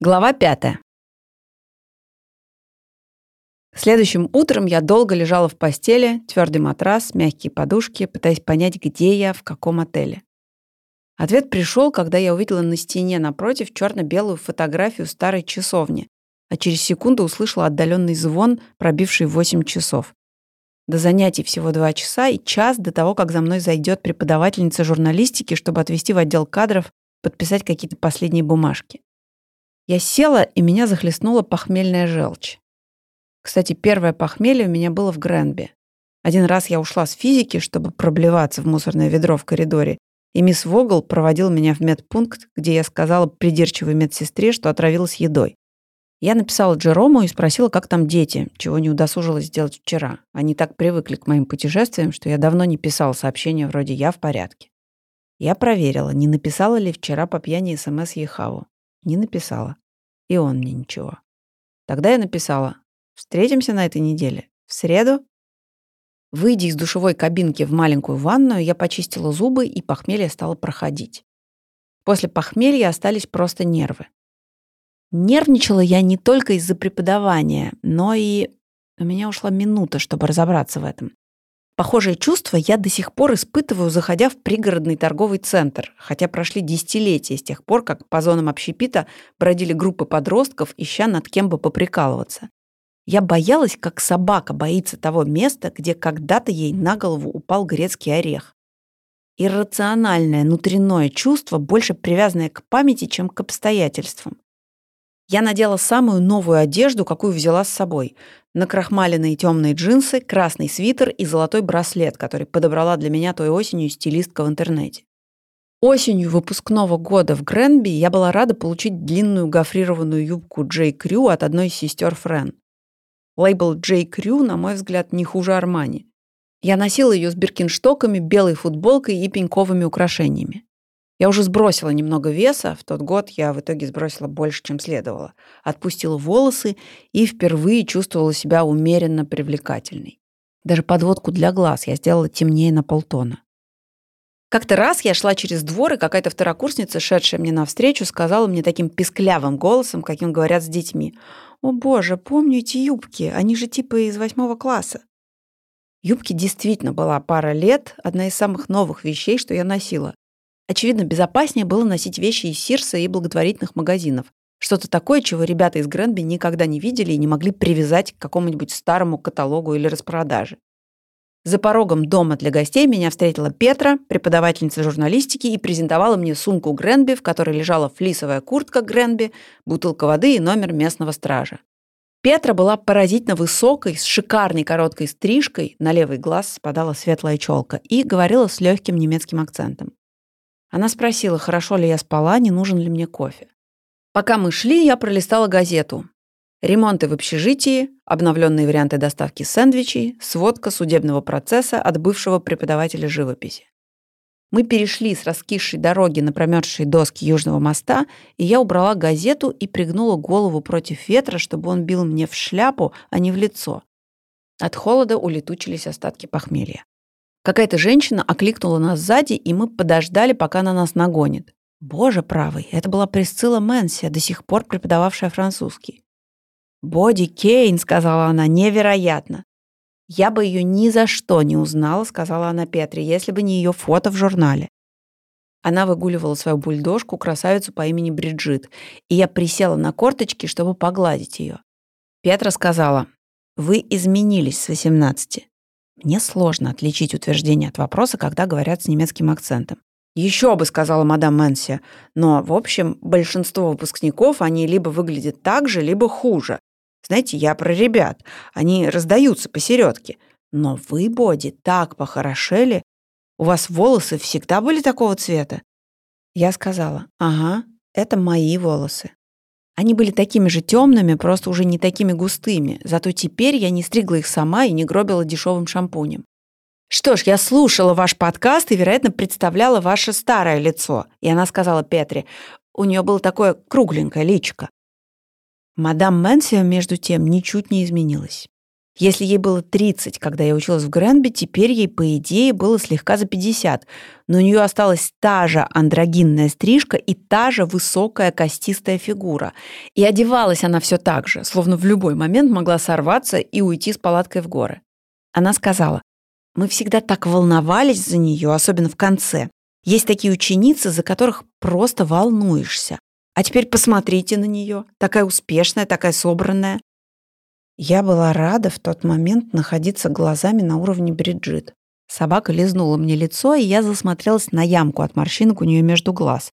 Глава пятая. Следующим утром я долго лежала в постели, твердый матрас, мягкие подушки, пытаясь понять, где я, в каком отеле. Ответ пришел, когда я увидела на стене напротив черно-белую фотографию старой часовни, а через секунду услышала отдаленный звон, пробивший 8 часов. До занятий всего два часа и час до того, как за мной зайдет преподавательница журналистики, чтобы отвезти в отдел кадров, подписать какие-то последние бумажки. Я села, и меня захлестнула похмельная желчь. Кстати, первое похмелье у меня было в Гренби. Один раз я ушла с физики, чтобы проблеваться в мусорное ведро в коридоре, и мисс Вогл проводила меня в медпункт, где я сказала придирчивой медсестре, что отравилась едой. Я написала Джерому и спросила, как там дети, чего не удосужилась сделать вчера. Они так привыкли к моим путешествиям, что я давно не писала сообщения вроде «я в порядке». Я проверила, не написала ли вчера по пьяни СМС Ехаву. Не написала. И он мне ничего. Тогда я написала «Встретимся на этой неделе. В среду?» Выйдя из душевой кабинки в маленькую ванную, я почистила зубы, и похмелье стало проходить. После похмелья остались просто нервы. Нервничала я не только из-за преподавания, но и... У меня ушла минута, чтобы разобраться в этом. Похожее чувство я до сих пор испытываю, заходя в пригородный торговый центр, хотя прошли десятилетия с тех пор, как по зонам общепита бродили группы подростков, ища над кем бы поприкалываться. Я боялась, как собака боится того места, где когда-то ей на голову упал грецкий орех. Иррациональное внутреннее чувство, больше привязанное к памяти, чем к обстоятельствам. Я надела самую новую одежду, какую взяла с собой. Накрахмаленные темные джинсы, красный свитер и золотой браслет, который подобрала для меня той осенью стилистка в интернете. Осенью выпускного года в Гренби я была рада получить длинную гофрированную юбку Джей Крю от одной из сестер Френ. Лейбл Джей Крю, на мой взгляд, не хуже Армани. Я носила ее с биркинштоками, белой футболкой и пеньковыми украшениями. Я уже сбросила немного веса, в тот год я в итоге сбросила больше, чем следовало. Отпустила волосы и впервые чувствовала себя умеренно привлекательной. Даже подводку для глаз я сделала темнее на полтона. Как-то раз я шла через двор, и какая-то второкурсница, шедшая мне навстречу, сказала мне таким писклявым голосом, каким говорят с детьми. «О боже, помню эти юбки, они же типа из восьмого класса». Юбки действительно была пара лет, одна из самых новых вещей, что я носила. Очевидно, безопаснее было носить вещи из Сирса и благотворительных магазинов. Что-то такое, чего ребята из Гренби никогда не видели и не могли привязать к какому-нибудь старому каталогу или распродаже. За порогом дома для гостей меня встретила Петра, преподавательница журналистики, и презентовала мне сумку Гренби, в которой лежала флисовая куртка Гренби, бутылка воды и номер местного стража. Петра была поразительно высокой, с шикарной короткой стрижкой, на левый глаз спадала светлая челка, и говорила с легким немецким акцентом. Она спросила, хорошо ли я спала, не нужен ли мне кофе. Пока мы шли, я пролистала газету. Ремонты в общежитии, обновленные варианты доставки сэндвичей, сводка судебного процесса от бывшего преподавателя живописи. Мы перешли с раскисшей дороги на промерзшие доски Южного моста, и я убрала газету и пригнула голову против ветра, чтобы он бил мне в шляпу, а не в лицо. От холода улетучились остатки похмелья. Какая-то женщина окликнула нас сзади, и мы подождали, пока она нас нагонит. Боже правый, это была Присцилла Мэнси, до сих пор преподававшая французский. «Боди Кейн», — сказала она, — «невероятно». «Я бы ее ни за что не узнала», — сказала она Петре, «если бы не ее фото в журнале». Она выгуливала свою бульдожку, красавицу по имени Бриджит, и я присела на корточки, чтобы погладить ее. Петра сказала, «Вы изменились с 18. Мне сложно отличить утверждение от вопроса, когда говорят с немецким акцентом. Еще бы, сказала мадам Мэнси, но, в общем, большинство выпускников, они либо выглядят так же, либо хуже. Знаете, я про ребят, они раздаются посередке. Но вы, Боди, так похорошели. У вас волосы всегда были такого цвета? Я сказала, ага, это мои волосы. Они были такими же темными, просто уже не такими густыми. Зато теперь я не стригла их сама и не гробила дешевым шампунем. Что ж, я слушала ваш подкаст и, вероятно, представляла ваше старое лицо. И она сказала Петре, у нее было такое кругленькое личико. Мадам Мэнсио, между тем, ничуть не изменилась. Если ей было 30, когда я училась в Гренби, теперь ей, по идее, было слегка за 50. Но у нее осталась та же андрогинная стрижка и та же высокая костистая фигура. И одевалась она все так же, словно в любой момент могла сорваться и уйти с палаткой в горы. Она сказала, «Мы всегда так волновались за нее, особенно в конце. Есть такие ученицы, за которых просто волнуешься. А теперь посмотрите на нее, такая успешная, такая собранная. Я была рада в тот момент находиться глазами на уровне Бриджит. Собака лизнула мне лицо, и я засмотрелась на ямку от морщинок у нее между глаз.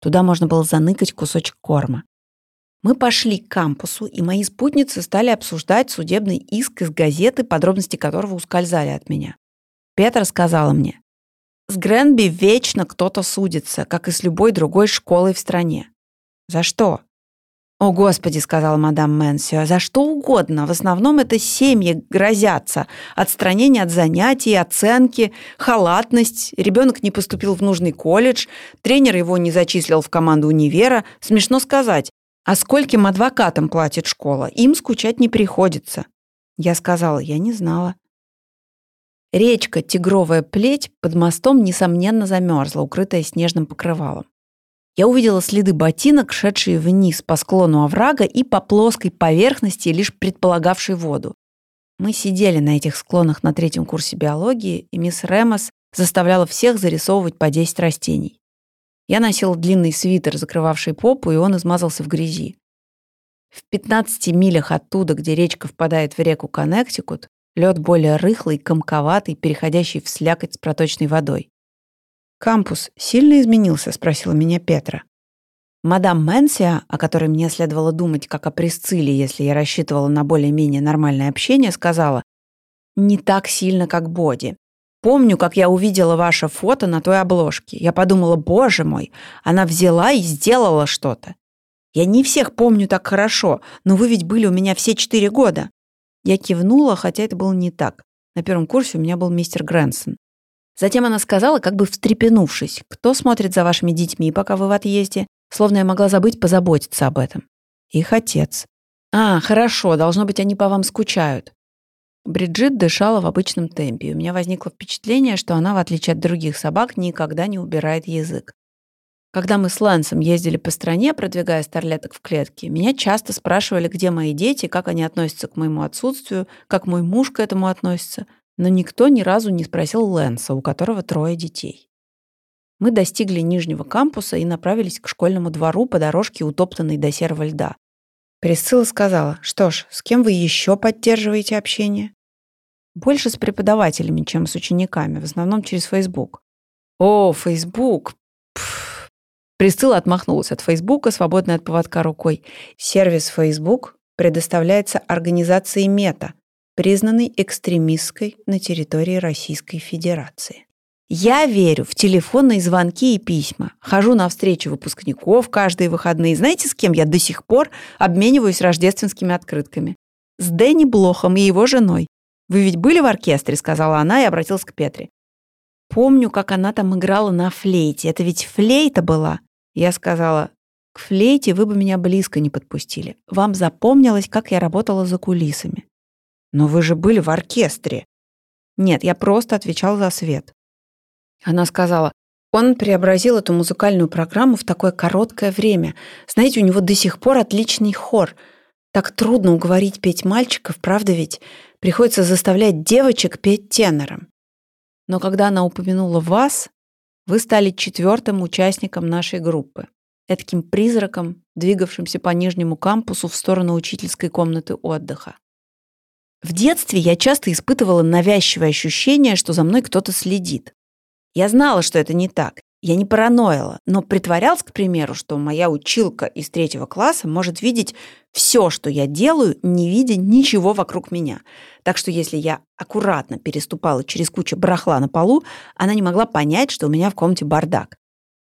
Туда можно было заныкать кусочек корма. Мы пошли к кампусу, и мои спутницы стали обсуждать судебный иск из газеты, подробности которого ускользали от меня. Петра сказала мне, «С Гренби вечно кто-то судится, как и с любой другой школой в стране». «За что?» «О, Господи», — сказала мадам Мэнсио, — «за что угодно. В основном это семьи грозятся. Отстранение от занятий, оценки, халатность. Ребенок не поступил в нужный колледж, тренер его не зачислил в команду универа. Смешно сказать. А скольким адвокатам платит школа? Им скучать не приходится». Я сказала, я не знала. Речка Тигровая плеть под мостом, несомненно, замерзла, укрытая снежным покрывалом. Я увидела следы ботинок, шедшие вниз по склону оврага и по плоской поверхности, лишь предполагавшей воду. Мы сидели на этих склонах на третьем курсе биологии, и мисс Ремос заставляла всех зарисовывать по 10 растений. Я носила длинный свитер, закрывавший попу, и он измазался в грязи. В 15 милях оттуда, где речка впадает в реку Коннектикут, лед более рыхлый, комковатый, переходящий в слякоть с проточной водой. «Кампус сильно изменился?» — спросила меня Петра. Мадам Мэнсия, о которой мне следовало думать как о Присцилле, если я рассчитывала на более-менее нормальное общение, сказала, «Не так сильно, как Боди. Помню, как я увидела ваше фото на той обложке. Я подумала, боже мой, она взяла и сделала что-то. Я не всех помню так хорошо, но вы ведь были у меня все четыре года». Я кивнула, хотя это было не так. На первом курсе у меня был мистер Грэнсон. Затем она сказала, как бы встрепенувшись, «Кто смотрит за вашими детьми, пока вы в отъезде?» Словно я могла забыть позаботиться об этом. «Их отец». «А, хорошо, должно быть, они по вам скучают». Бриджит дышала в обычном темпе, и у меня возникло впечатление, что она, в отличие от других собак, никогда не убирает язык. Когда мы с Лансом ездили по стране, продвигая старлеток в клетке, меня часто спрашивали, где мои дети, как они относятся к моему отсутствию, как мой муж к этому относится но никто ни разу не спросил Лэнса, у которого трое детей. Мы достигли нижнего кампуса и направились к школьному двору по дорожке, утоптанной до серого льда. Присцилла сказала, что ж, с кем вы еще поддерживаете общение? Больше с преподавателями, чем с учениками, в основном через Facebook. О, Facebook! Пфф. Присцилла отмахнулась от Фейсбука, свободной от поводка рукой. Сервис Facebook предоставляется организацией Мета, признанной экстремистской на территории Российской Федерации. Я верю в телефонные звонки и письма. Хожу на встречи выпускников каждые выходные. Знаете, с кем я до сих пор обмениваюсь рождественскими открытками? С Дэнни Блохом и его женой. «Вы ведь были в оркестре?» — сказала она и обратилась к Петре. «Помню, как она там играла на флейте. Это ведь флейта была?» Я сказала, «К флейте вы бы меня близко не подпустили. Вам запомнилось, как я работала за кулисами. «Но вы же были в оркестре». «Нет, я просто отвечал за свет». Она сказала, он преобразил эту музыкальную программу в такое короткое время. Знаете, у него до сих пор отличный хор. Так трудно уговорить петь мальчиков, правда ведь? Приходится заставлять девочек петь тенором. Но когда она упомянула вас, вы стали четвертым участником нашей группы. Этаким призраком, двигавшимся по нижнему кампусу в сторону учительской комнаты отдыха. В детстве я часто испытывала навязчивое ощущение, что за мной кто-то следит. Я знала, что это не так. Я не параноила, но притворялась, к примеру, что моя училка из третьего класса может видеть все, что я делаю, не видя ничего вокруг меня. Так что если я аккуратно переступала через кучу барахла на полу, она не могла понять, что у меня в комнате бардак.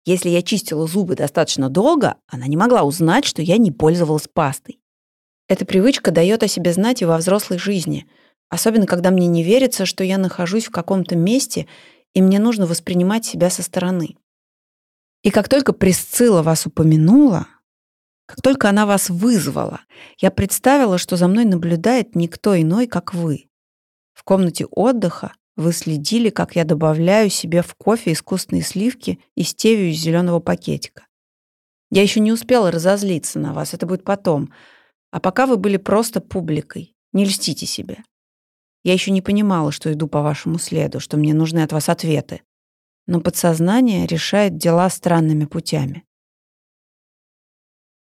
Если я чистила зубы достаточно долго, она не могла узнать, что я не пользовалась пастой. Эта привычка дает о себе знать и во взрослой жизни, особенно когда мне не верится, что я нахожусь в каком-то месте, и мне нужно воспринимать себя со стороны. И как только Присцилла вас упомянула, Как только она вас вызвала, я представила, что за мной наблюдает никто иной, как вы. В комнате отдыха вы следили, как я добавляю себе в кофе искусственные сливки и стевию из зеленого пакетика. Я еще не успела разозлиться на вас, это будет потом. А пока вы были просто публикой. Не льстите себе. Я еще не понимала, что иду по вашему следу, что мне нужны от вас ответы. Но подсознание решает дела странными путями.